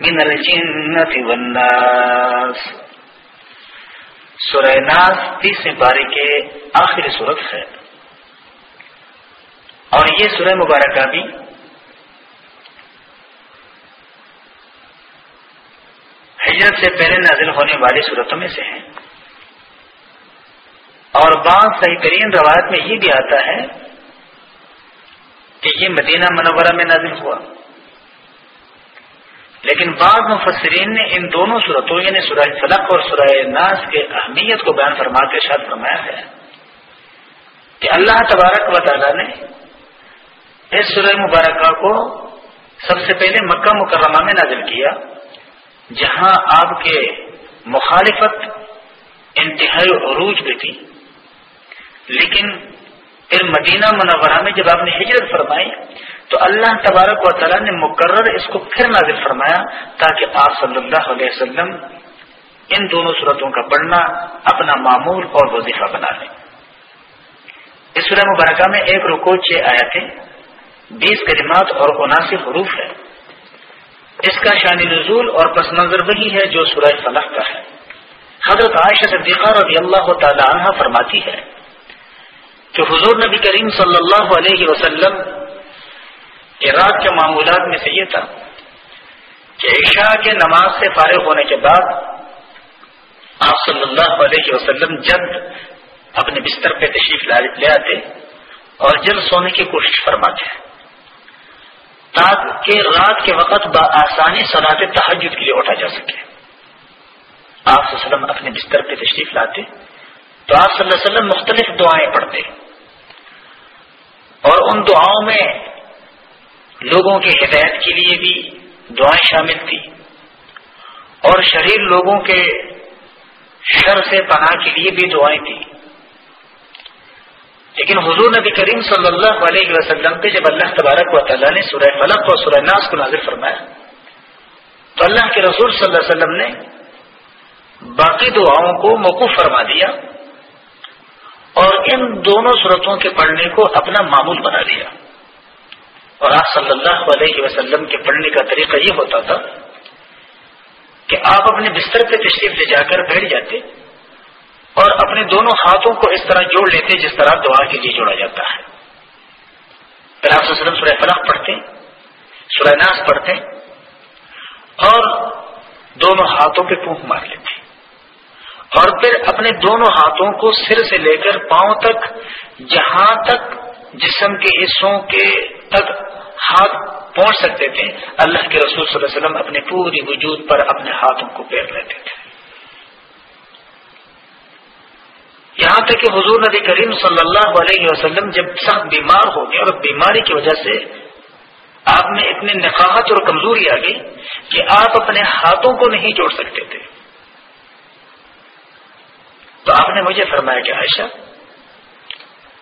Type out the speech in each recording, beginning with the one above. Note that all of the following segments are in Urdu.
من الجنة والناس سورہ ناس تیسری باری کے آخری صورت ہے۔ اور یہ سورہ مبارکہ بھی ہجرت سے پہلے نازل ہونے والی صورتوں میں سے ہیں۔ اور بعض صحیح ترین روایت میں یہ بھی آتا ہے کہ یہ مدینہ منورہ میں نازل ہوا۔ لیکن بعض مفسرین نے ان دونوں صورتوں یعنی سورہ فلق اور سورہ ناس کے اہمیت کو بیان فرما کے شاد فرمایا ہے کہ اللہ تبارک و تعالی نے اس سورہ مبارکہ کو سب سے پہلے مکہ مکرمہ میں نازل کیا، جہاں آپ کے مخالفت انتہائی عروج پہ تھی۔ لیکن پھر مدینہ منورہ میں جب آپ نے ہجرت فرمائی تو اللہ تبارک و تعالیٰ نے مقرر اس کو پھر نازل فرمایا تاکہ آپ صلی اللہ علیہ وسلم ان دونوں صورتوں کا پڑھنا، اپنا معمول اور وظیفہ بنا لیں۔ اس سورہ مبارکہ میں ایک رکو چھ آیا بیس کلمات اور اناسی حروف ہے اس کا شان نزول اور پس منظر وہی ہے جو سورہ فلح کا ہے۔ حضرت عائشہ صدیقہ رضی اللہ تعالی عنہ فرماتی ہے کہ حضور نبی کریم صلی اللہ علیہ وسلم کے رات کے معمولات میں سے یہ تھا کہ عشاء کے نماز سے فارغ ہونے کے بعد آپ صلی اللہ علیہ وسلم جلد اپنے بستر پہ تشریف لے آتے اور جلد سونے کی کوشش فرماتے تاکہ رات کے وقت بآسانی صلاح تحجد کے لیے اٹھا جا سکے۔ آپ وسلم اپنے بستر پہ تشریف لاتے تو آپ صلی اللہ علیہ وسلم مختلف دعائیں پڑھتے اور ان دعاؤں میں لوگوں کی ہدایت کے لیے بھی دعائیں شامل تھی اور شریر لوگوں کے شر سے پناہ کے لیے بھی دعائیں تھیں۔ لیکن حضور نبی کریم صلی اللہ علیہ وسلم پہ جب اللہ تبارک و تعالیٰ نے سورہ فلق اور سورہ ناس کو نازل فرمایا، تو اللہ کے رسول صلی اللہ علیہ وسلم نے باقی دعاؤں کو موقف فرما دیا اور ان دونوں صورتوں کے پڑھنے کو اپنا معمول بنا لیا۔ اور آپ صلی اللہ علیہ وسلم کے پڑھنے کا طریقہ یہ ہوتا تھا کہ آپ اپنے بستر پہ تشریف لے جا کر بیٹھ جاتے اور اپنے دونوں ہاتھوں کو اس طرح جوڑ لیتے جس طرح دعا کے لیے جوڑا جاتا ہے۔ پھر آپ وسلم سورہ فلق پڑھتے، سورہ ناس پڑھتے اور دونوں ہاتھوں پہ پونک مار لیتے۔ اور پھر اپنے دونوں ہاتھوں کو سر سے لے کر پاؤں تک، جہاں تک جسم کے حصوں کے تک ہاتھ پہنچ سکتے تھے۔ اللہ کے رسول صلی اللہ علیہ وسلم اپنے پوری وجود پر اپنے ہاتھوں کو پیر لیتے تھے۔ یہاں تک کہ حضور نبی کریم صلی اللہ علیہ وسلم جب سخت بیمار ہو گئے اور بیماری کی وجہ سے آپ میں اتنی نقاہت اور کمزوری آ گئی کہ آپ اپنے ہاتھوں کو نہیں جوڑ سکتے تھے۔ تو آپ نے مجھے فرمایا کہ عائشہ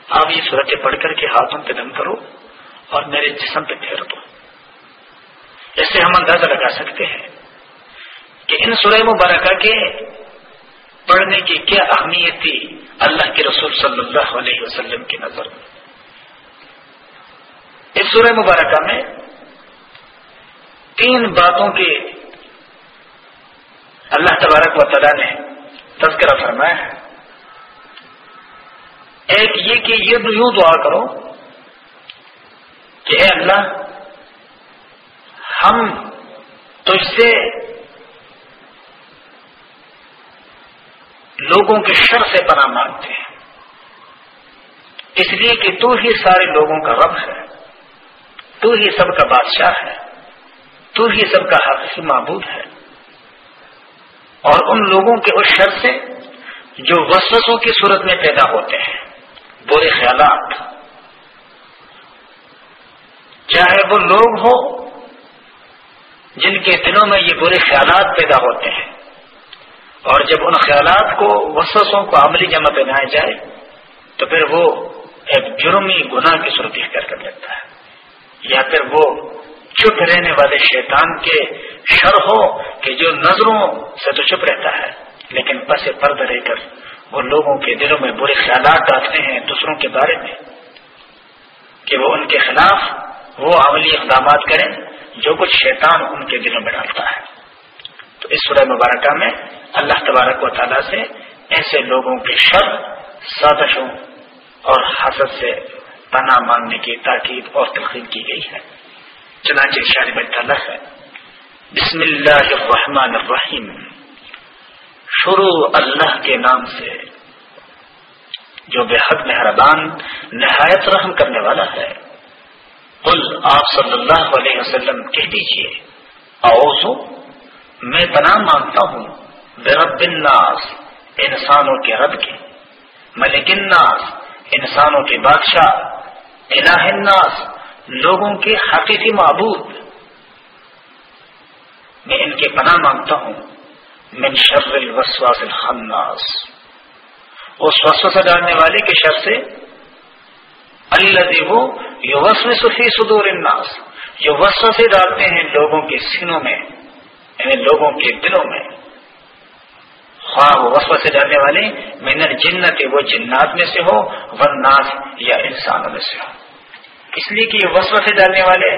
آپ یہ صورتیں پڑھ کر کے ہاتھوں پہ دم کرو اور میرے جسم پہ پھیر دو۔ اس سے ہم اندازہ لگا سکتے ہیں کہ ان سورہ مبارکہ کے پڑھنے کی کیا اہمیت تھی اللہ کے رسول صلی اللہ علیہ وسلم کی نظر میں۔ اس سورہ مبارکہ میں تین باتوں کے اللہ تبارک و تعالیٰ نے تذکرہ فرمایا ہے۔ ایک یہ کہ یہ یوں دعا کرو کہ اے اللہ، ہم تجھ سے لوگوں کے شر سے پناہ مانگتے ہیں۔ اس لیے کہ تو ہی سارے لوگوں کا رب ہے، تو ہی سب کا بادشاہ ہے، تو ہی سب کا حقیقی معبود ہے۔ اور ان لوگوں کے اس شر سے جو وسوسوں کی صورت میں پیدا ہوتے ہیں۔ برے خیالات۔ چاہے وہ لوگ ہو جن کے دلوں میں یہ برے خیالات پیدا ہوتے ہیں، اور جب ان خیالات کو وسوسوں کو عملی جمع پہنایا جائے، تو پھر وہ ایک جرمی گناہ کی صورت اختیار کر لیتا ہے۔ یا پھر وہ چپ رہنے والے شیطان کے شر ہو کہ جو نظروں سے تو چپ رہتا ہے، لیکن پس پرد رہ کر وہ لوگوں کے دلوں میں برے خیالات ڈالتے ہیں دوسروں کے بارے میں، کہ وہ ان کے خلاف وہ عملی اقدامات کریں جو کچھ شیطان ان کے دلوں میں ڈالتا ہے۔ تو اس سورہ مبارکہ میں اللہ تبارک و تعالیٰ سے ایسے لوگوں کے شر، سازشوں اور حسد سے پناہ مانگنے کی تاکید اور تلقین کی گئی ہے۔ چنانچہ شاہ ہے۔ بسم اللہ الرحمن الرحیم۔ شروع اللہ کے نام سے جو بے حد مہربان نہایت رحم کرنے والا ہے۔ قل آپ صلی اللہ علیہ وسلم کہہ دیجیے اوسو میں پناہ مانگتا ہوں بے رب الناس، انسانوں کے رب کے، ملک الناس، انسانوں کے بادشاہ، الہ الناس، لوگوں کے حقیقی معبود۔ میں ان کے پناہ مانگتا ہوں من شر الوسواس الخناس۔ اس وسوسہ ڈالنے والے کے شر سے اللہ دیو یہ سفی صدور الناس۔ جو وسو سے ڈالتے ہیں لوگوں کے سینوں میں یعنی لوگوں کے دلوں میں۔ خواہ وہ وسو سے ڈالنے والے من جنت وہ جنات میں سے ہو ورناس یا انسانوں میں سے ہو۔ اس لیے کہ یہ وسو سے ڈالنے والے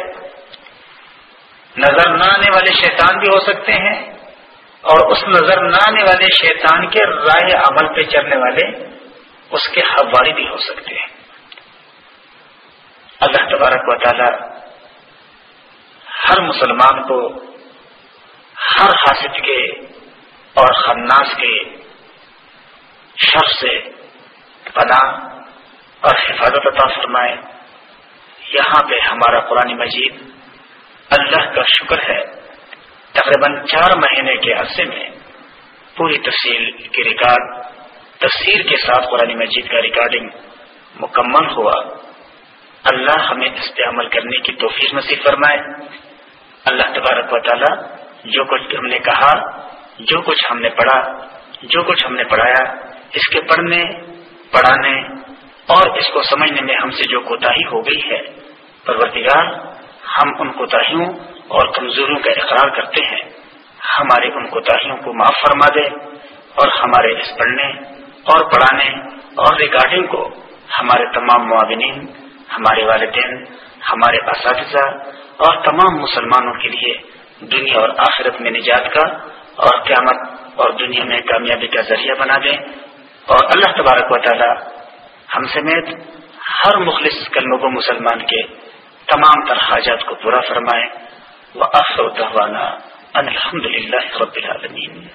نظر نہ آنے والے شیطان بھی ہو سکتے ہیں۔ اور اس نظر نہ آنے والے شیطان کے رائے عمل پہ چلنے والے اس کے حواری بھی ہو سکتے ہیں۔ اللہ تبارک و تعالی ہر مسلمان کو ہر حاصل کے اور خناس کے شخص سے پناہ اور حفاظت عطا فرمائے۔ یہاں پہ ہمارا قرآن مجید اللہ کا شکر ہے۔ تقریباً چار مہینے کے عرصے میں پوری تفصیل کی ریکارڈ، تفسیر کے ساتھ قرآن مجید کا ریکارڈنگ مکمل ہوا۔ اللہ ہمیں اس پہ عمل کرنے کی توفیق نصیب فرمائے۔ اللہ تبارک و تعالی جو کچھ ہم نے کہا، جو کچھ ہم نے پڑھا، جو کچھ ہم نے پڑھایا، اس کے پڑھنے، پڑھانے اور اس کو سمجھنے میں ہم سے جو کوتاہی ہو گئی ہے پرورتگار ہم ان کوتاہیوں اور کمزوریوں کا اقرار کرتے ہیں، ہمارے ان کوتاہیوں کو معاف فرما دے اور ہمارے اس پڑھنے اور پڑھانے اور ریکارڈنگ کو ہمارے تمام معاونین، ہمارے والدین، ہمارے اساتذہ اور تمام مسلمانوں کے لیے دنیا اور آخرت میں نجات کا اور قیامت اور دنیا میں کامیابی کا ذریعہ بنا دیں اور اللہ تبارک و تعالی ہم سمیت ہر مخلص کلموں کو مسلمان کے تمام تر حاجات کو پورا فرمائے۔ وآخر دعوانا ان الحمد لله رب العالمين